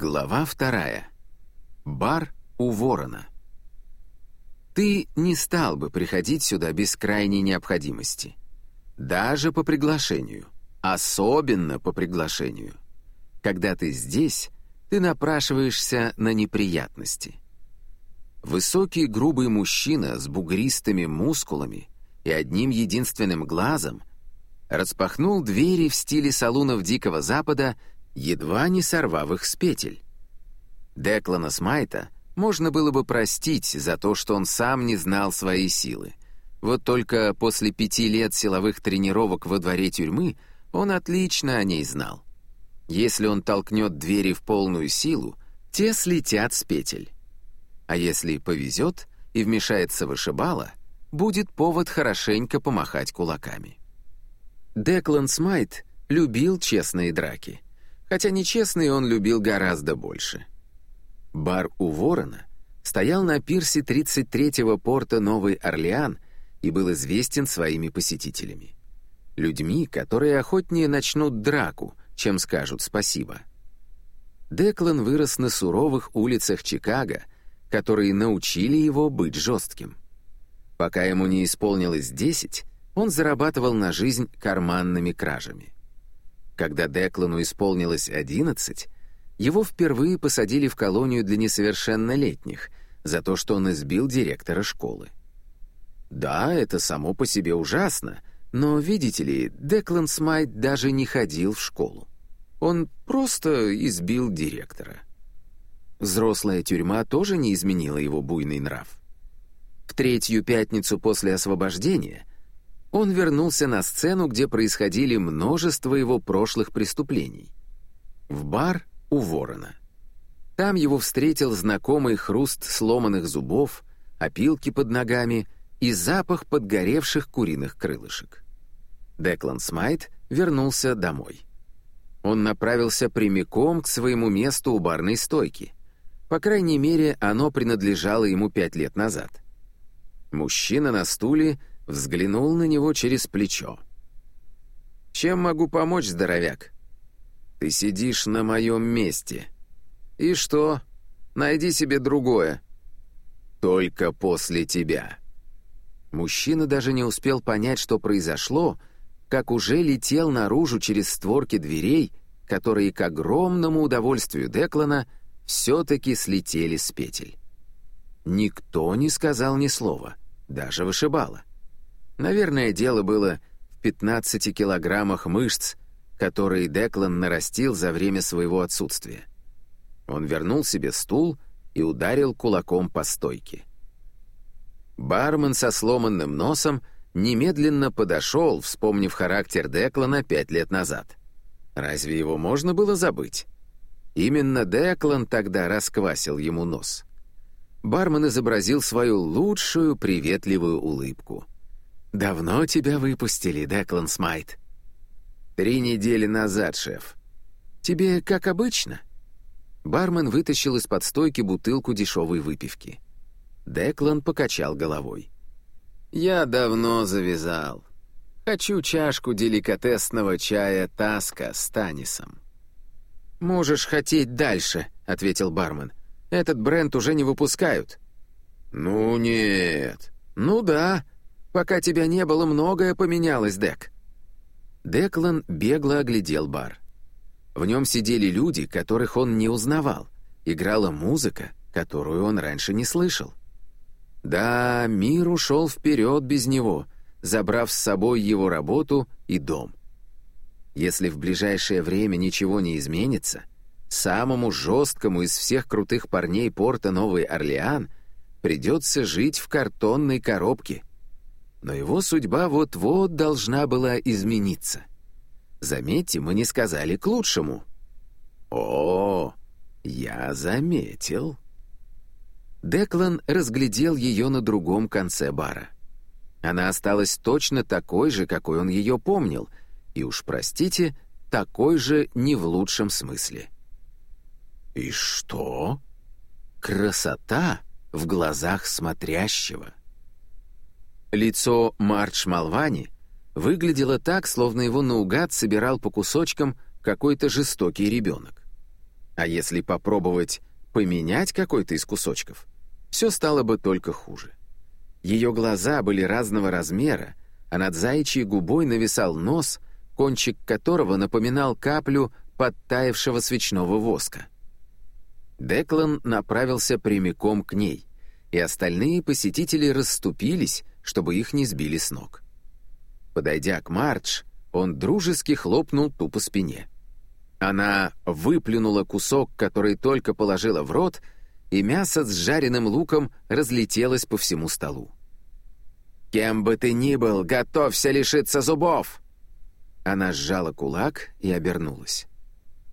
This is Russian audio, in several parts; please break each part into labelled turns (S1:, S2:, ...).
S1: Глава вторая. Бар у ворона. Ты не стал бы приходить сюда без крайней необходимости. Даже по приглашению. Особенно по приглашению. Когда ты здесь, ты напрашиваешься на неприятности. Высокий грубый мужчина с бугристыми мускулами и одним единственным глазом распахнул двери в стиле салунов Дикого Запада едва не сорвав их с петель. Деклана Смайта можно было бы простить за то, что он сам не знал своей силы. Вот только после пяти лет силовых тренировок во дворе тюрьмы он отлично о ней знал. Если он толкнет двери в полную силу, те слетят с петель. А если повезет и вмешается вышибала, будет повод хорошенько помахать кулаками. Деклан Смайт любил честные драки — хотя нечестный он любил гораздо больше. Бар у Ворона стоял на пирсе 33-го порта Новый Орлеан и был известен своими посетителями. Людьми, которые охотнее начнут драку, чем скажут спасибо. Деклан вырос на суровых улицах Чикаго, которые научили его быть жестким. Пока ему не исполнилось 10, он зарабатывал на жизнь карманными кражами. Когда Деклану исполнилось 11, его впервые посадили в колонию для несовершеннолетних за то, что он избил директора школы. Да, это само по себе ужасно, но, видите ли, Деклан Смайт даже не ходил в школу. Он просто избил директора. Взрослая тюрьма тоже не изменила его буйный нрав. В третью пятницу после освобождения он вернулся на сцену, где происходили множество его прошлых преступлений. В бар у ворона. Там его встретил знакомый хруст сломанных зубов, опилки под ногами и запах подгоревших куриных крылышек. Деклан Смайт вернулся домой. Он направился прямиком к своему месту у барной стойки. По крайней мере, оно принадлежало ему пять лет назад. Мужчина на стуле взглянул на него через плечо. «Чем могу помочь, здоровяк?» «Ты сидишь на моем месте». «И что? Найди себе другое». «Только после тебя». Мужчина даже не успел понять, что произошло, как уже летел наружу через створки дверей, которые к огромному удовольствию Деклана все-таки слетели с петель. Никто не сказал ни слова, даже вышибала. Наверное, дело было в 15 килограммах мышц, которые Деклан нарастил за время своего отсутствия. Он вернул себе стул и ударил кулаком по стойке. Бармен со сломанным носом немедленно подошел, вспомнив характер Деклана пять лет назад. Разве его можно было забыть? Именно Деклан тогда расквасил ему нос. Бармен изобразил свою лучшую приветливую улыбку — «Давно тебя выпустили, Деклан Смайт?» «Три недели назад, шеф». «Тебе как обычно?» Бармен вытащил из-под стойки бутылку дешевой выпивки. Деклан покачал головой. «Я давно завязал. Хочу чашку деликатесного чая «Таска» с Танисом». «Можешь хотеть дальше», — ответил бармен. «Этот бренд уже не выпускают». «Ну нет». «Ну да», Пока тебя не было, многое поменялось, Дек». Деклан бегло оглядел бар. В нем сидели люди, которых он не узнавал. Играла музыка, которую он раньше не слышал. Да, мир ушел вперед без него, забрав с собой его работу и дом. Если в ближайшее время ничего не изменится, самому жесткому из всех крутых парней порта Новый Орлеан придется жить в картонной коробке — но его судьба вот-вот должна была измениться. Заметьте, мы не сказали к лучшему. О, я заметил. Деклан разглядел ее на другом конце бара. Она осталась точно такой же, какой он ее помнил, и уж простите, такой же не в лучшем смысле. И что? Красота в глазах смотрящего. Лицо Мардж Малвани выглядело так, словно его наугад собирал по кусочкам какой-то жестокий ребенок. А если попробовать поменять какой-то из кусочков, все стало бы только хуже. Ее глаза были разного размера, а над заячьей губой нависал нос, кончик которого напоминал каплю подтаявшего свечного воска. Деклан направился прямиком к ней, и остальные посетители расступились, чтобы их не сбили с ног. Подойдя к Мардж, он дружески хлопнул ту по спине. Она выплюнула кусок, который только положила в рот, и мясо с жареным луком разлетелось по всему столу. «Кем бы ты ни был, готовься лишиться зубов!» Она сжала кулак и обернулась.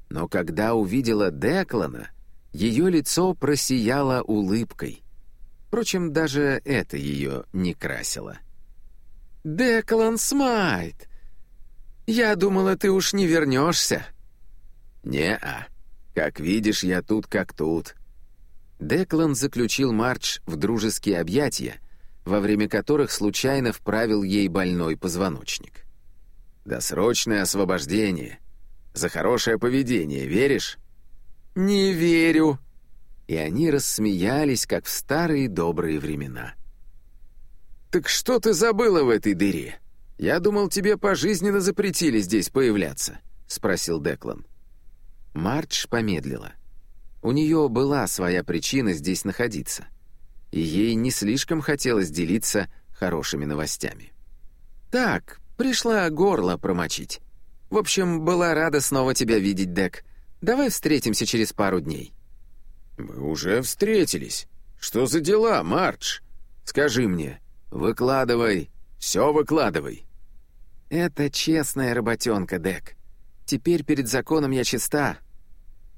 S1: Но когда увидела Деклана, ее лицо просияло улыбкой. Впрочем, даже это ее не красило. «Деклан Смайт! Я думала, ты уж не вернешься!» «Не-а. Как видишь, я тут как тут». Деклан заключил Мардж в дружеские объятия, во время которых случайно вправил ей больной позвоночник. «Досрочное освобождение. За хорошее поведение, веришь?» «Не верю!» И они рассмеялись, как в старые добрые времена. «Так что ты забыла в этой дыре? Я думал, тебе пожизненно запретили здесь появляться», — спросил Деклан. Мардж помедлила. У нее была своя причина здесь находиться, и ей не слишком хотелось делиться хорошими новостями. «Так, пришла горло промочить. В общем, была рада снова тебя видеть, Дек. Давай встретимся через пару дней».
S2: «Мы уже встретились. Что за дела, Мардж? Скажи мне. Выкладывай, все выкладывай».
S1: «Это честная работенка, Дек. Теперь перед законом я чиста,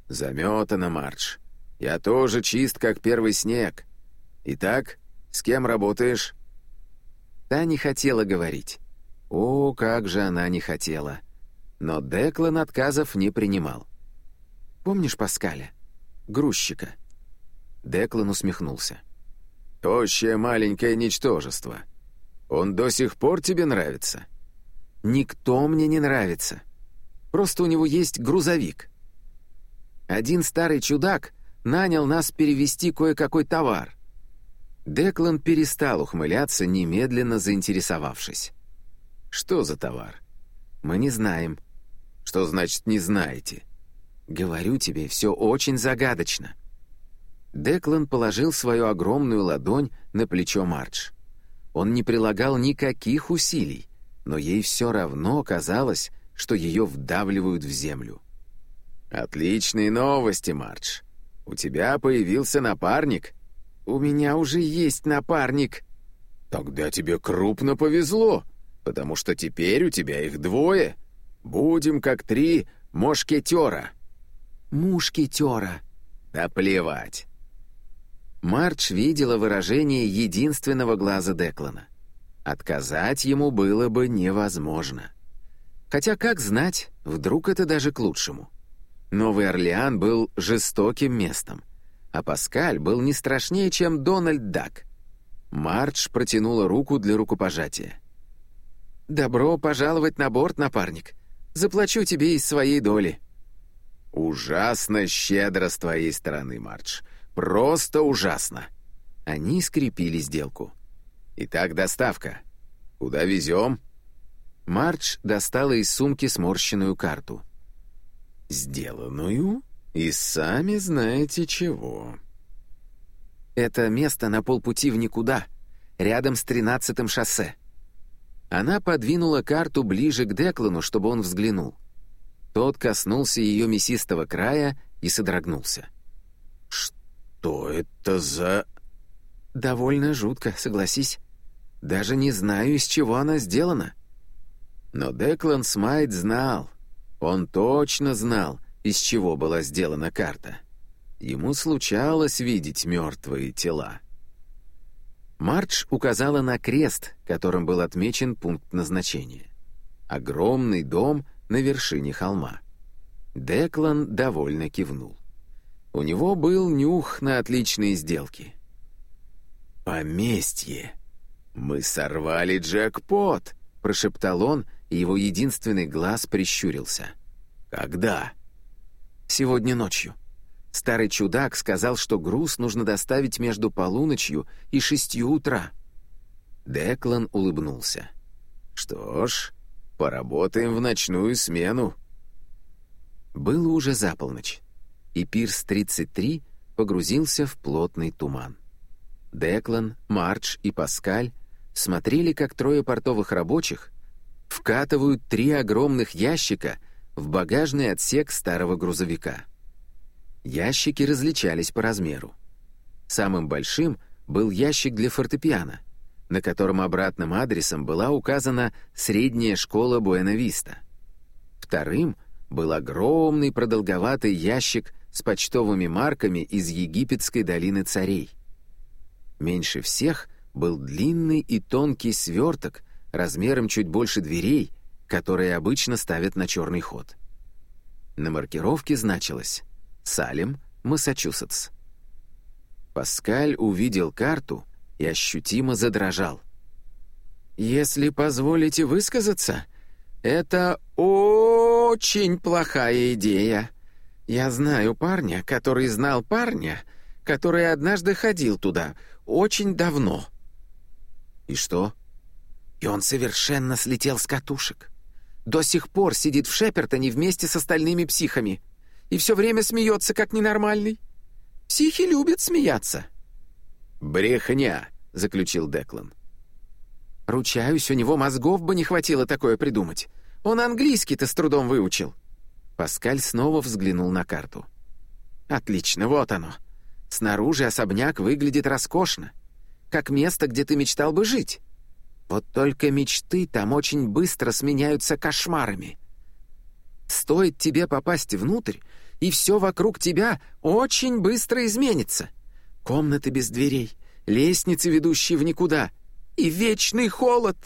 S2: «Заметано, Мардж. Я тоже чист, как первый снег. Итак, с кем работаешь?»
S1: Та не хотела говорить. О, как же она не хотела. Но Деклан отказов не принимал. «Помнишь Паскаля? Грузчика?» Деклан усмехнулся.
S2: «Тощее маленькое ничтожество. Он до сих пор тебе нравится?»
S1: «Никто мне не нравится. Просто у него есть грузовик». Один старый чудак нанял нас перевести кое-какой товар. Деклан перестал ухмыляться, немедленно заинтересовавшись.
S2: «Что за товар?»
S1: «Мы не знаем».
S2: «Что значит «не знаете»?»
S1: «Говорю тебе, все очень загадочно». Деклан положил свою огромную ладонь на плечо Мардж. Он не прилагал никаких усилий, но ей все равно казалось, что ее вдавливают в землю.
S2: «Отличные новости, Мардж. У тебя появился напарник».
S1: «У меня уже есть напарник».
S2: «Тогда тебе крупно повезло, потому что теперь у тебя их двое. Будем как три мушкетера».
S1: «Мушкетера».
S2: «Да плевать».
S1: Мардж видела выражение единственного глаза Деклана. Отказать ему было бы невозможно. Хотя, как знать, вдруг это даже к лучшему. Новый Орлеан был жестоким местом, а Паскаль был не страшнее, чем Дональд Дак. Мардж протянула руку для рукопожатия. «Добро пожаловать на борт, напарник. Заплачу тебе из своей доли».
S2: «Ужасно щедро с твоей стороны, Мардж. Просто ужасно».
S1: Они скрепили сделку.
S2: «Итак, доставка. Куда везем?»
S1: Мардж достала из сумки сморщенную карту
S2: сделанную и сами знаете чего.
S1: Это место на полпути в никуда, рядом с тринадцатым шоссе. Она подвинула карту ближе к Деклану, чтобы он взглянул. Тот коснулся ее мясистого края и содрогнулся.
S2: «Что это за...»
S1: «Довольно жутко, согласись. Даже не знаю, из чего она сделана». Но Деклан Смайт знал, он точно знал, из чего была сделана карта. Ему случалось видеть мертвые тела. Мардж указала на крест, которым был отмечен пункт назначения. Огромный дом на вершине холма. Деклан довольно кивнул. У него был нюх на отличные сделки.
S2: «Поместье! Мы сорвали джекпот!» — прошептал он, и его единственный глаз прищурился. «Когда?»
S1: «Сегодня ночью. Старый чудак сказал, что груз нужно доставить между полуночью и шестью утра. Деклан улыбнулся.
S2: «Что ж, поработаем в ночную смену».
S1: Было уже за полночь, и Пирс-33 погрузился в плотный туман. Деклан, Мардж и Паскаль смотрели, как трое портовых рабочих вкатывают три огромных ящика в багажный отсек старого грузовика. Ящики различались по размеру. Самым большим был ящик для фортепиано, на котором обратным адресом была указана средняя школа Буэнависта. Вторым был огромный продолговатый ящик с почтовыми марками из египетской долины царей. Меньше всех был длинный и тонкий сверток размером чуть больше дверей, которые обычно ставят на черный ход. На маркировке значилось «Салем, Массачусетс». Паскаль увидел карту и ощутимо задрожал. «Если позволите высказаться, это очень плохая идея. Я знаю парня, который знал парня, который однажды ходил туда, очень давно». «И что?» «И он совершенно слетел с катушек. До сих пор сидит в Шепертоне вместе с остальными психами и все время смеется, как ненормальный. Психи любят смеяться».
S2: «Брехня», — заключил Деклан.
S1: «Ручаюсь, у него мозгов бы не хватило такое придумать. Он английский-то с трудом выучил». Паскаль снова взглянул на карту. «Отлично, вот оно. Снаружи особняк выглядит роскошно, как место, где ты мечтал бы жить. Вот только мечты там очень быстро сменяются кошмарами. Стоит тебе попасть внутрь, и все вокруг тебя очень быстро изменится. Комнаты без дверей, лестницы, ведущие в никуда, и вечный холод.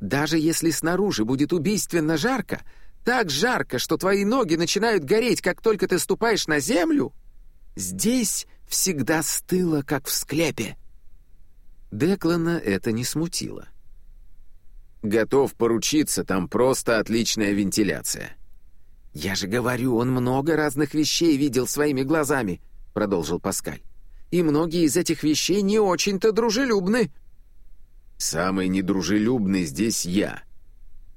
S1: Даже если снаружи будет убийственно жарко, так жарко, что твои ноги начинают гореть, как только ты ступаешь на землю, здесь всегда стыло, как в склепе. Деклана это не смутило.
S2: «Готов поручиться, там просто отличная вентиляция».
S1: «Я же говорю, он много разных вещей видел своими глазами», — продолжил Паскаль. «И многие из этих вещей не очень-то дружелюбны».
S2: «Самый недружелюбный здесь я.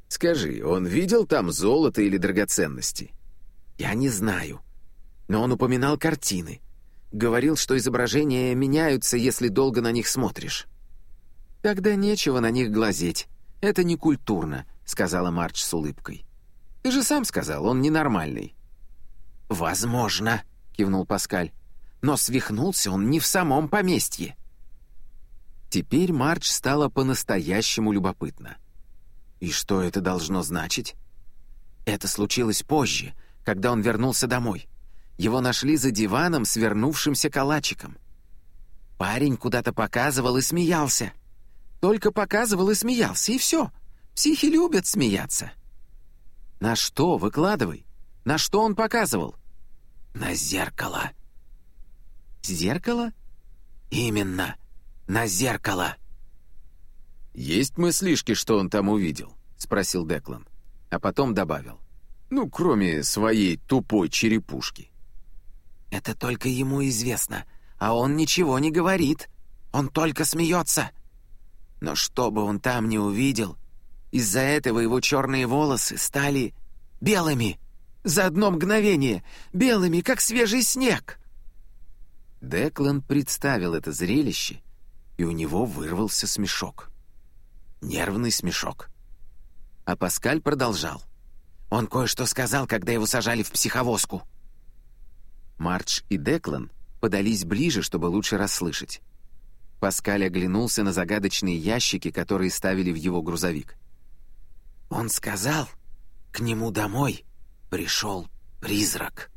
S2: Скажи, он видел там золото или драгоценности?»
S1: «Я не знаю. Но он упоминал картины. Говорил, что изображения меняются, если долго на них смотришь». «Тогда нечего на них глазеть. Это не культурно», — сказала Марч с улыбкой. «Ты же сам сказал, он ненормальный». «Возможно», — кивнул Паскаль. «Но свихнулся он не в самом поместье». Теперь Марч стала по-настоящему любопытна. «И что это должно значить?» «Это случилось позже, когда он вернулся домой. Его нашли за диваном, свернувшимся калачиком. Парень куда-то показывал и смеялся. Только показывал и смеялся, и все. Психи любят смеяться. На что? Выкладывай. На что он показывал? На зеркало. Зеркало? Именно. На зеркало.
S2: «Есть мыслишки, что он там увидел?» — спросил Деклан. А потом добавил. «Ну, кроме своей тупой черепушки».
S1: Это только ему известно, а он ничего не говорит. Он только смеется. Но что бы он там не увидел, из-за этого его черные волосы стали белыми. За одно мгновение, белыми, как свежий снег. Деклан представил это зрелище, и у него вырвался смешок. Нервный смешок. А Паскаль продолжал. Он кое-что сказал, когда его сажали в психовозку. Мардж и Деклан подались ближе, чтобы лучше расслышать. Паскаль оглянулся на загадочные ящики, которые ставили в его грузовик. «Он сказал, к нему домой пришел призрак».